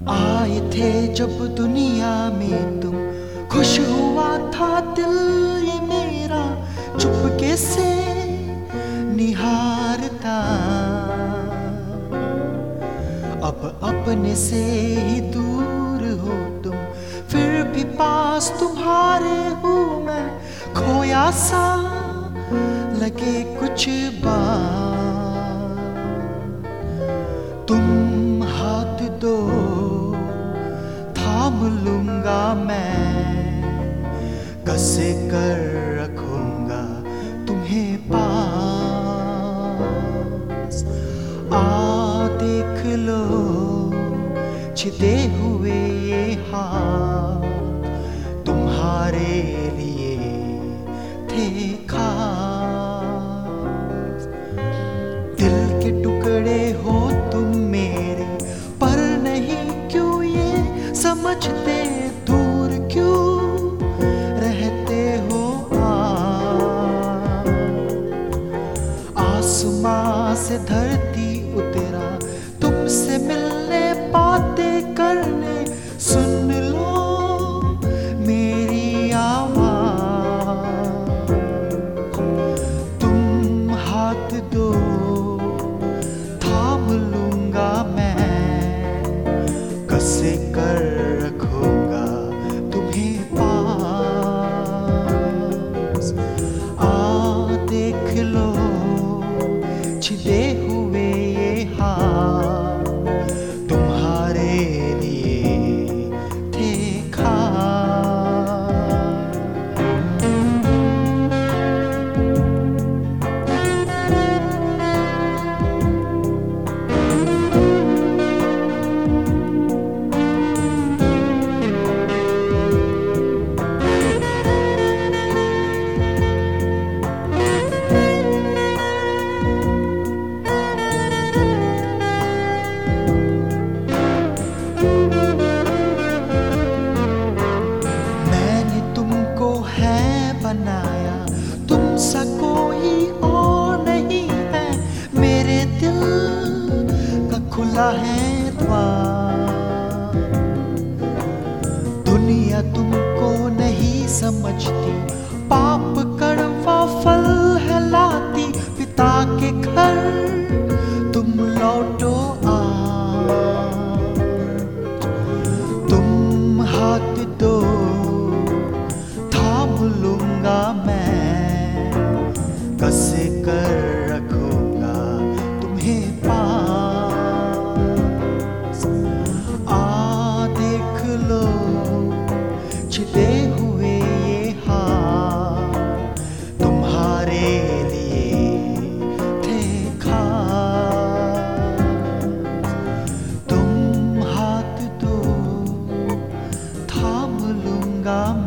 आए थे जब दुनिया में तुम खुश हुआ था दिल ये मेरा चुपके से निहारता। अब अपने से ही दूर हो तुम, फिर भी पास तुम्हारे हूँ मैं। खोया सा लगे कुछ बार। तुम लूँगा मैं। कसे कर रखूँगा तुम्हें पास। आ, देख लो, छिते हुए ये हाथ तुम्हारे लिए थे खास। दिल के टुकड़े हो तुम मेरे, पर नहीं क्यों ये समझते मिलने, बातें करने, सुन लो मेरी आवाज़। तुम हाथ दो, थाम लूँगा मैं। कसे कर रखूँगा तुम्हें पास। आ देख लो, छिदे लाहें ख्वाब। दुनिया तुमको नहीं समझती। पाप कड़वा फल हलाती पिता के घर तुम लौटो आ। तुम हाथ दो, थाम लूँगा मैं। हँसते हुए ये हाँ तुम्हारे लिए थे तुम हाथ तो थाम लूँगा